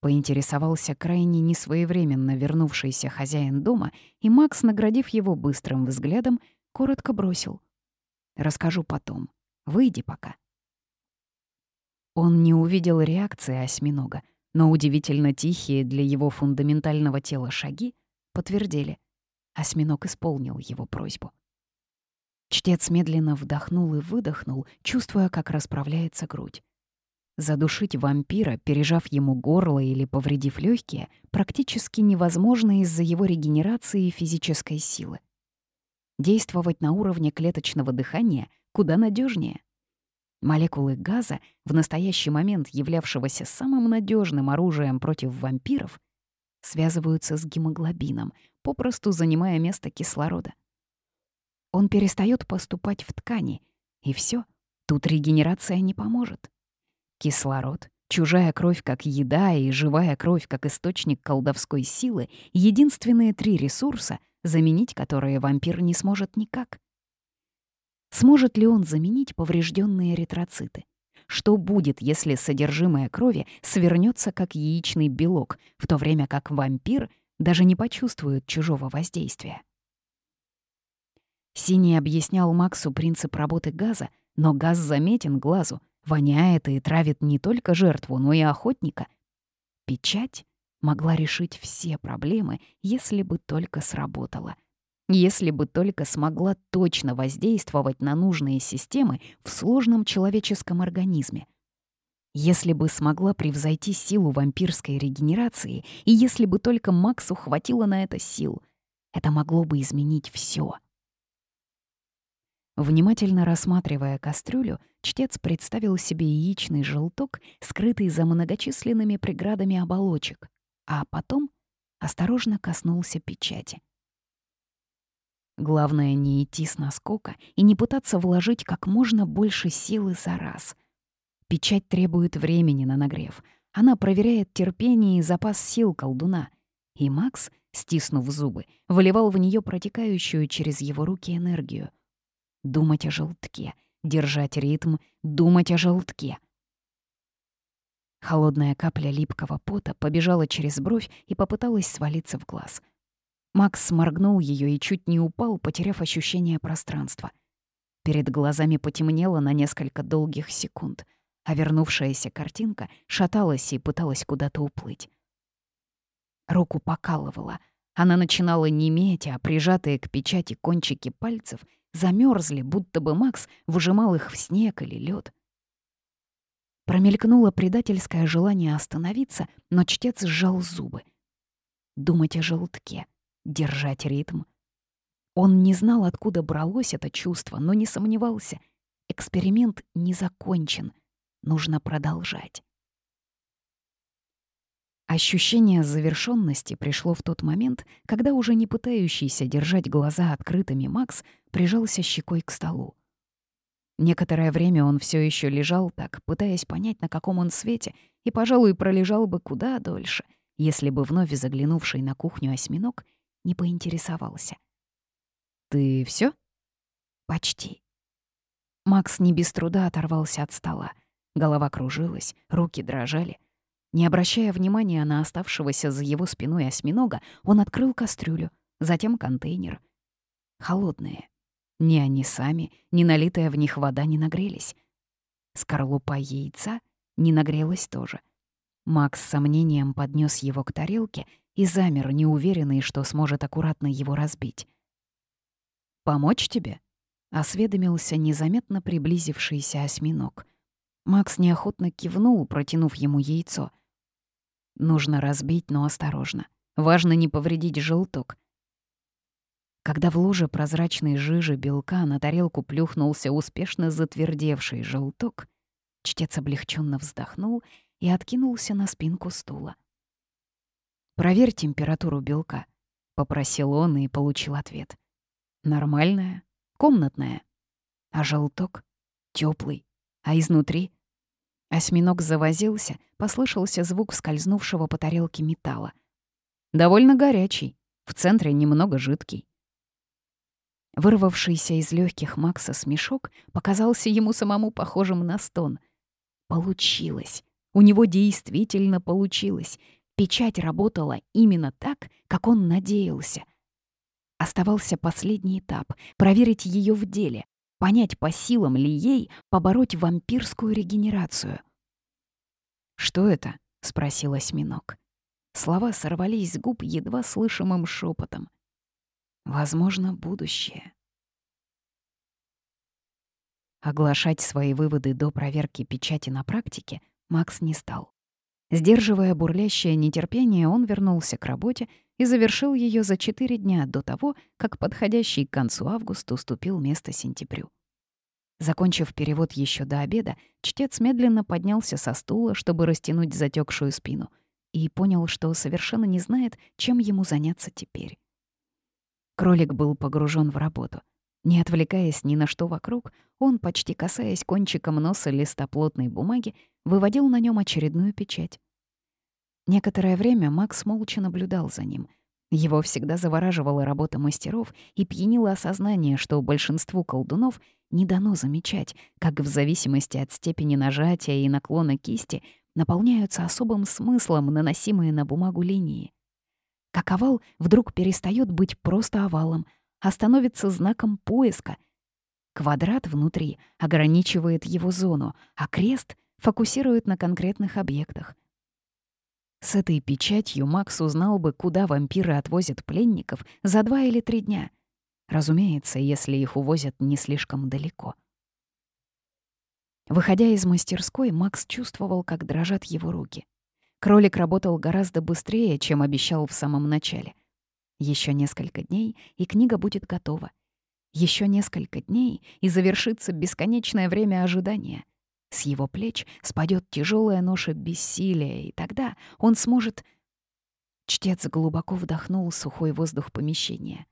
Поинтересовался крайне несвоевременно вернувшийся хозяин дома, и Макс, наградив его быстрым взглядом, коротко бросил. «Расскажу потом. Выйди пока». Он не увидел реакции осьминога, но удивительно тихие для его фундаментального тела шаги подтвердили. Осьминог исполнил его просьбу. Чтец медленно вдохнул и выдохнул, чувствуя, как расправляется грудь. Задушить вампира, пережав ему горло или повредив легкие, практически невозможно из-за его регенерации и физической силы. Действовать на уровне клеточного дыхания куда надежнее. Молекулы газа, в настоящий момент являвшегося самым надежным оружием против вампиров, связываются с гемоглобином, попросту занимая место кислорода. Он перестает поступать в ткани, и все, тут регенерация не поможет. Кислород, чужая кровь как еда и живая кровь как источник колдовской силы — единственные три ресурса, заменить которые вампир не сможет никак. Сможет ли он заменить поврежденные эритроциты? Что будет, если содержимое крови свернется как яичный белок, в то время как вампир даже не почувствует чужого воздействия? Синий объяснял Максу принцип работы газа, но газ заметен глазу, воняет и травит не только жертву, но и охотника. Печать могла решить все проблемы, если бы только сработала — если бы только смогла точно воздействовать на нужные системы в сложном человеческом организме. Если бы смогла превзойти силу вампирской регенерации, и если бы только Максу хватило на это сил, это могло бы изменить все. Внимательно рассматривая кастрюлю, чтец представил себе яичный желток, скрытый за многочисленными преградами оболочек, а потом осторожно коснулся печати. Главное не идти с наскока и не пытаться вложить как можно больше силы за раз. Печать требует времени на нагрев. Она проверяет терпение и запас сил колдуна. И Макс, стиснув зубы, выливал в нее протекающую через его руки энергию. Думать о желтке, держать ритм, думать о желтке. Холодная капля липкого пота побежала через бровь и попыталась свалиться в глаз — Макс сморгнул ее и чуть не упал, потеряв ощущение пространства. Перед глазами потемнело на несколько долгих секунд, а вернувшаяся картинка шаталась и пыталась куда-то уплыть. Руку покалывала. Она начинала неметь, а прижатые к печати кончики пальцев замерзли, будто бы Макс выжимал их в снег или лед. Промелькнуло предательское желание остановиться, но чтец сжал зубы. Думать о желтке — держать ритм. Он не знал, откуда бралось это чувство, но не сомневался. Эксперимент не закончен. Нужно продолжать. Ощущение завершенности пришло в тот момент, когда уже не пытающийся держать глаза открытыми Макс прижался щекой к столу. Некоторое время он все еще лежал так, пытаясь понять, на каком он свете, и, пожалуй, пролежал бы куда дольше, если бы вновь заглянувший на кухню осьминог не поинтересовался. «Ты все? «Почти». Макс не без труда оторвался от стола. Голова кружилась, руки дрожали. Не обращая внимания на оставшегося за его спиной осьминога, он открыл кастрюлю, затем контейнер. Холодные. Ни они сами, ни налитая в них вода не нагрелись. Скорлупа яйца не нагрелась тоже. Макс с сомнением поднес его к тарелке и замер, неуверенный, что сможет аккуратно его разбить. «Помочь тебе?» — осведомился незаметно приблизившийся осьминог. Макс неохотно кивнул, протянув ему яйцо. «Нужно разбить, но осторожно. Важно не повредить желток». Когда в луже прозрачной жижи белка на тарелку плюхнулся успешно затвердевший желток, чтец облегченно вздохнул и откинулся на спинку стула. «Проверь температуру белка», — попросил он и получил ответ. «Нормальная, комнатная. А желток? теплый, А изнутри?» Осьминог завозился, послышался звук скользнувшего по тарелке металла. «Довольно горячий, в центре немного жидкий». Вырвавшийся из легких Макса смешок показался ему самому похожим на стон. Получилось. У него действительно получилось. Печать работала именно так, как он надеялся. Оставался последний этап — проверить ее в деле, понять, по силам ли ей побороть вампирскую регенерацию. «Что это?» — спросил осьминог. Слова сорвались с губ едва слышимым шепотом. «Возможно, будущее». Оглашать свои выводы до проверки печати на практике Макс не стал. Сдерживая бурлящее нетерпение, он вернулся к работе и завершил ее за четыре дня до того, как подходящий к концу августа уступил место сентябрю. Закончив перевод еще до обеда, чтец медленно поднялся со стула, чтобы растянуть затекшую спину, и понял, что совершенно не знает, чем ему заняться теперь. Кролик был погружен в работу. Не отвлекаясь ни на что вокруг, он, почти касаясь кончиком носа листа плотной бумаги, выводил на нем очередную печать. Некоторое время Макс молча наблюдал за ним. Его всегда завораживала работа мастеров и пьянило осознание, что большинству колдунов не дано замечать, как в зависимости от степени нажатия и наклона кисти наполняются особым смыслом наносимые на бумагу линии. Как овал вдруг перестает быть просто овалом, а становится знаком поиска. Квадрат внутри ограничивает его зону, а крест фокусирует на конкретных объектах — с этой печатью Макс узнал бы, куда вампиры отвозят пленников за два или три дня. Разумеется, если их увозят не слишком далеко. Выходя из мастерской, Макс чувствовал, как дрожат его руки. Кролик работал гораздо быстрее, чем обещал в самом начале. Еще несколько дней, и книга будет готова. Еще несколько дней, и завершится бесконечное время ожидания — с его плеч спадет тяжелая ноша бессилия, и тогда он сможет... Чтец глубоко вдохнул сухой воздух помещения.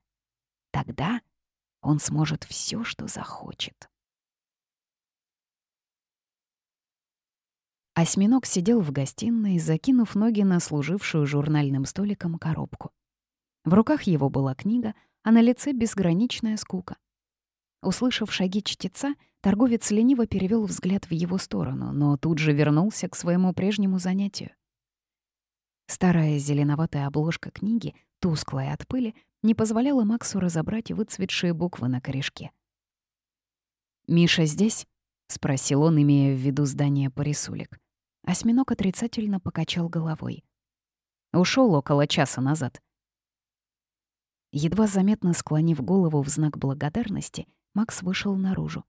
Тогда он сможет все, что захочет. Осьминог сидел в гостиной, закинув ноги на служившую журнальным столиком коробку. В руках его была книга, а на лице безграничная скука. Услышав шаги чтеца, торговец лениво перевел взгляд в его сторону, но тут же вернулся к своему прежнему занятию. Старая зеленоватая обложка книги, тусклая от пыли, не позволяла Максу разобрать выцветшие буквы на корешке. «Миша здесь?» — спросил он, имея в виду здание Парисулик. Осьминог отрицательно покачал головой. Ушел около часа назад. Едва заметно склонив голову в знак благодарности, Макс вышел наружу.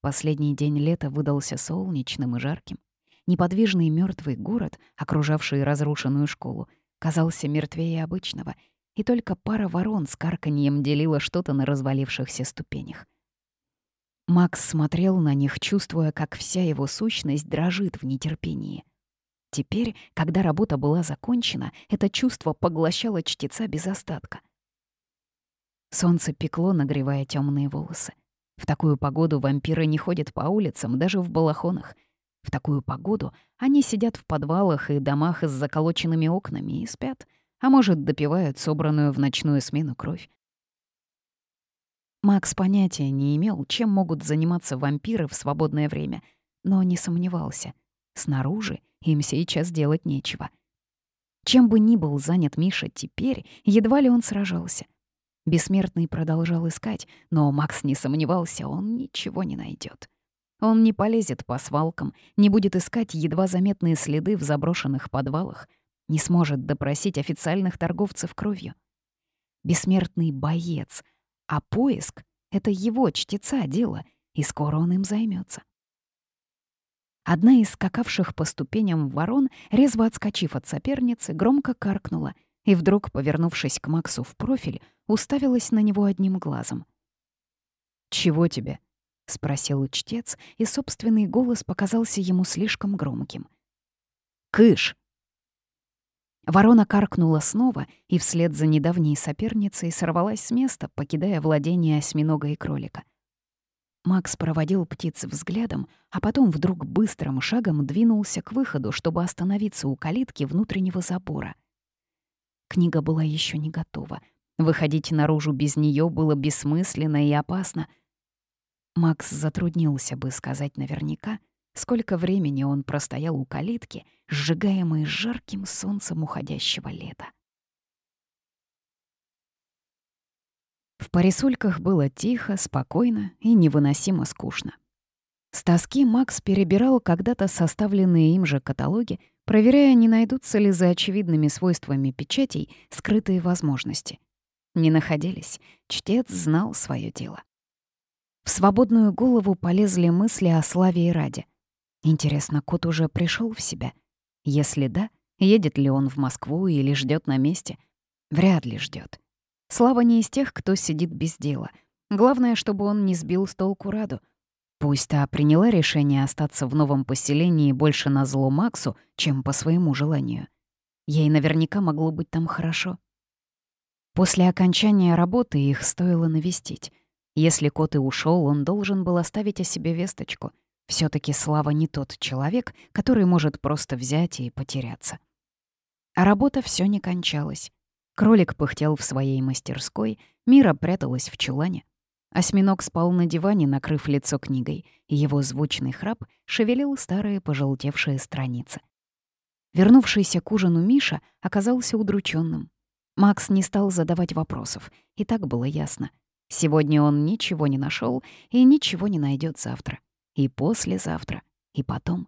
Последний день лета выдался солнечным и жарким. Неподвижный мертвый город, окружавший разрушенную школу, казался мертвее обычного, и только пара ворон с карканьем делила что-то на развалившихся ступенях. Макс смотрел на них, чувствуя, как вся его сущность дрожит в нетерпении. Теперь, когда работа была закончена, это чувство поглощало чтеца без остатка — Солнце пекло, нагревая темные волосы. В такую погоду вампиры не ходят по улицам, даже в балахонах. В такую погоду они сидят в подвалах и домах с заколоченными окнами и спят, а может, допивают собранную в ночную смену кровь. Макс понятия не имел, чем могут заниматься вампиры в свободное время, но не сомневался. Снаружи им сейчас делать нечего. Чем бы ни был занят Миша теперь, едва ли он сражался. Бессмертный продолжал искать, но Макс не сомневался, он ничего не найдет. Он не полезет по свалкам, не будет искать едва заметные следы в заброшенных подвалах, не сможет допросить официальных торговцев кровью. Бессмертный боец, а поиск — это его чтеца дело, и скоро он им займется. Одна из скакавших по ступеням ворон, резво отскочив от соперницы, громко каркнула и вдруг, повернувшись к Максу в профиль, уставилась на него одним глазом. «Чего тебе?» — спросил чтец, и собственный голос показался ему слишком громким. «Кыш!» Ворона каркнула снова и вслед за недавней соперницей сорвалась с места, покидая владение осьминога и кролика. Макс проводил птиц взглядом, а потом вдруг быстрым шагом двинулся к выходу, чтобы остановиться у калитки внутреннего забора. Книга была еще не готова — Выходить наружу без нее было бессмысленно и опасно. Макс затруднился бы сказать наверняка, сколько времени он простоял у калитки, сжигаемой жарким солнцем уходящего лета. В парисульках было тихо, спокойно и невыносимо скучно. С тоски Макс перебирал когда-то составленные им же каталоги, проверяя, не найдутся ли за очевидными свойствами печатей скрытые возможности не находились. Чтец знал свое дело. В свободную голову полезли мысли о славе и раде. Интересно, кот уже пришел в себя? Если да, едет ли он в Москву или ждет на месте? Вряд ли ждет. Слава не из тех, кто сидит без дела. Главное, чтобы он не сбил с толку Раду. Пусть та приняла решение остаться в новом поселении больше на зло Максу, чем по своему желанию. Ей наверняка могло быть там хорошо. После окончания работы их стоило навестить. Если кот и ушел, он должен был оставить о себе весточку. все таки Слава не тот человек, который может просто взять и потеряться. А работа все не кончалась. Кролик пыхтел в своей мастерской, Мира пряталась в чулане. Осьминог спал на диване, накрыв лицо книгой, и его звучный храп шевелил старые пожелтевшие страницы. Вернувшийся к ужину Миша оказался удрученным. Макс не стал задавать вопросов, и так было ясно. Сегодня он ничего не нашел и ничего не найдет завтра, и послезавтра, и потом.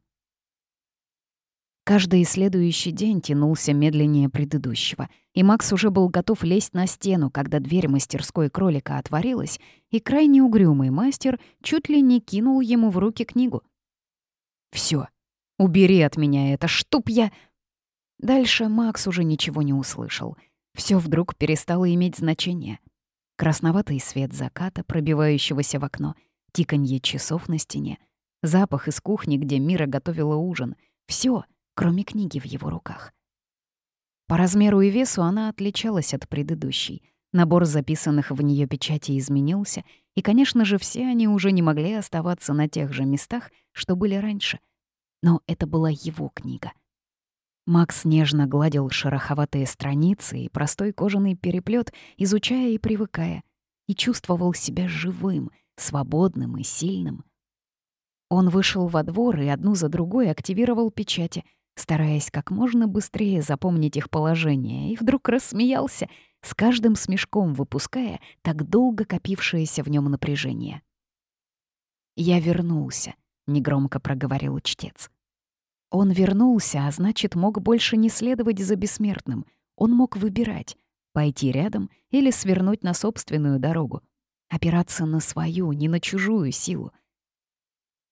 Каждый следующий день тянулся медленнее предыдущего, и Макс уже был готов лезть на стену, когда дверь мастерской кролика отворилась, и крайне угрюмый мастер чуть ли не кинул ему в руки книгу. Все, убери от меня это, чтоб я...» Дальше Макс уже ничего не услышал. Все вдруг перестало иметь значение. Красноватый свет заката, пробивающегося в окно, тиканье часов на стене, запах из кухни, где Мира готовила ужин — все — кроме книги в его руках. По размеру и весу она отличалась от предыдущей. Набор записанных в нее печати изменился, и, конечно же, все они уже не могли оставаться на тех же местах, что были раньше. Но это была его книга. Макс нежно гладил шероховатые страницы и простой кожаный переплет, изучая и привыкая, и чувствовал себя живым, свободным и сильным. Он вышел во двор и одну за другой активировал печати — стараясь как можно быстрее запомнить их положение, и вдруг рассмеялся, с каждым смешком выпуская так долго копившееся в нем напряжение. «Я вернулся», — негромко проговорил чтец. Он вернулся, а значит, мог больше не следовать за бессмертным. Он мог выбирать — пойти рядом или свернуть на собственную дорогу, опираться на свою, не на чужую силу.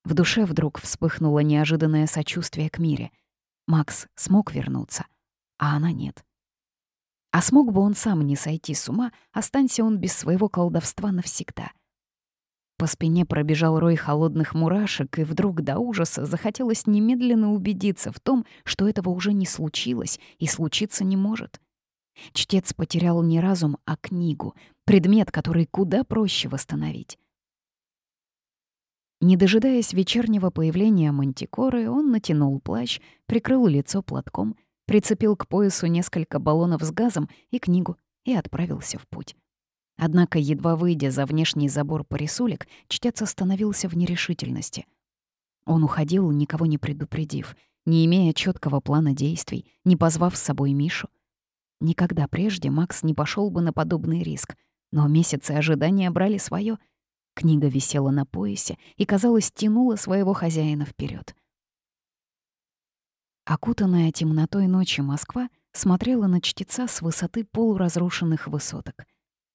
В душе вдруг вспыхнуло неожиданное сочувствие к мире — Макс смог вернуться, а она нет. А смог бы он сам не сойти с ума, останься он без своего колдовства навсегда. По спине пробежал рой холодных мурашек, и вдруг до ужаса захотелось немедленно убедиться в том, что этого уже не случилось и случиться не может. Чтец потерял не разум, а книгу, предмет, который куда проще восстановить. Не дожидаясь вечернего появления мантикоры, он натянул плащ, прикрыл лицо платком, прицепил к поясу несколько баллонов с газом и книгу и отправился в путь. Однако, едва выйдя за внешний забор порисулек, чтец остановился в нерешительности. Он уходил, никого не предупредив, не имея четкого плана действий, не позвав с собой Мишу. Никогда прежде Макс не пошел бы на подобный риск, но месяцы ожидания брали свое — Книга висела на поясе и, казалось, тянула своего хозяина вперед. Окутанная темнотой ночи Москва смотрела на чтеца с высоты полуразрушенных высоток.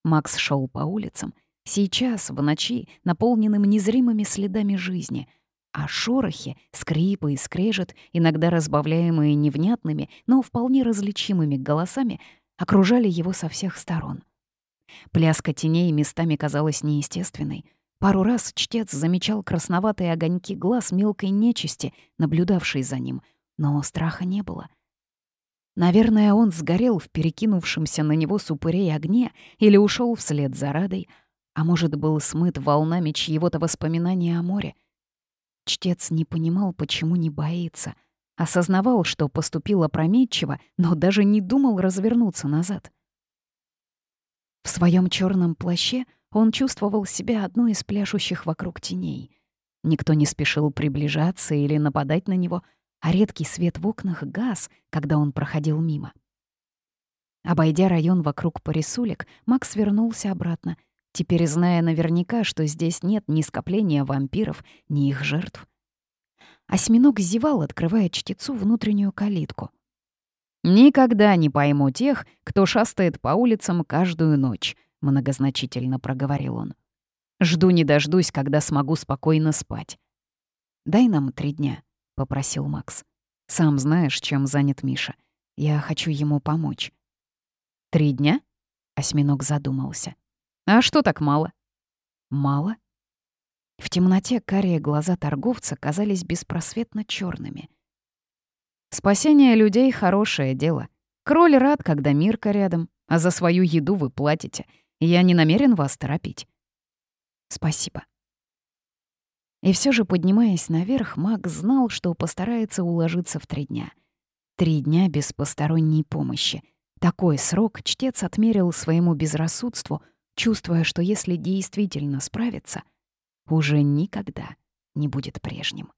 Макс шел по улицам, сейчас, в ночи, наполненным незримыми следами жизни, а шорохи, скрипы и скрежет, иногда разбавляемые невнятными, но вполне различимыми голосами, окружали его со всех сторон. Пляска теней местами казалась неестественной. Пару раз чтец замечал красноватые огоньки глаз мелкой нечисти, наблюдавшей за ним, но страха не было. Наверное, он сгорел в перекинувшемся на него супырей огне или ушел вслед за Радой, а может, был смыт волнами чьего-то воспоминания о море. Чтец не понимал, почему не боится, осознавал, что поступил опрометчиво, но даже не думал развернуться назад. В своем черном плаще он чувствовал себя одной из пляшущих вокруг теней. Никто не спешил приближаться или нападать на него, а редкий свет в окнах газ, когда он проходил мимо. Обойдя район вокруг порисулек, Макс вернулся обратно, теперь зная наверняка, что здесь нет ни скопления вампиров, ни их жертв. Осьминог зевал, открывая чтецу внутреннюю калитку — «Никогда не пойму тех, кто шастает по улицам каждую ночь», — многозначительно проговорил он. «Жду не дождусь, когда смогу спокойно спать». «Дай нам три дня», — попросил Макс. «Сам знаешь, чем занят Миша. Я хочу ему помочь». «Три дня?» — осьминог задумался. «А что так мало?» «Мало?» В темноте карие глаза торговца казались беспросветно черными. «Спасение людей — хорошее дело. Кроль рад, когда Мирка рядом, а за свою еду вы платите. Я не намерен вас торопить». «Спасибо». И все же, поднимаясь наверх, маг знал, что постарается уложиться в три дня. Три дня без посторонней помощи. Такой срок чтец отмерил своему безрассудству, чувствуя, что если действительно справится, уже никогда не будет прежним.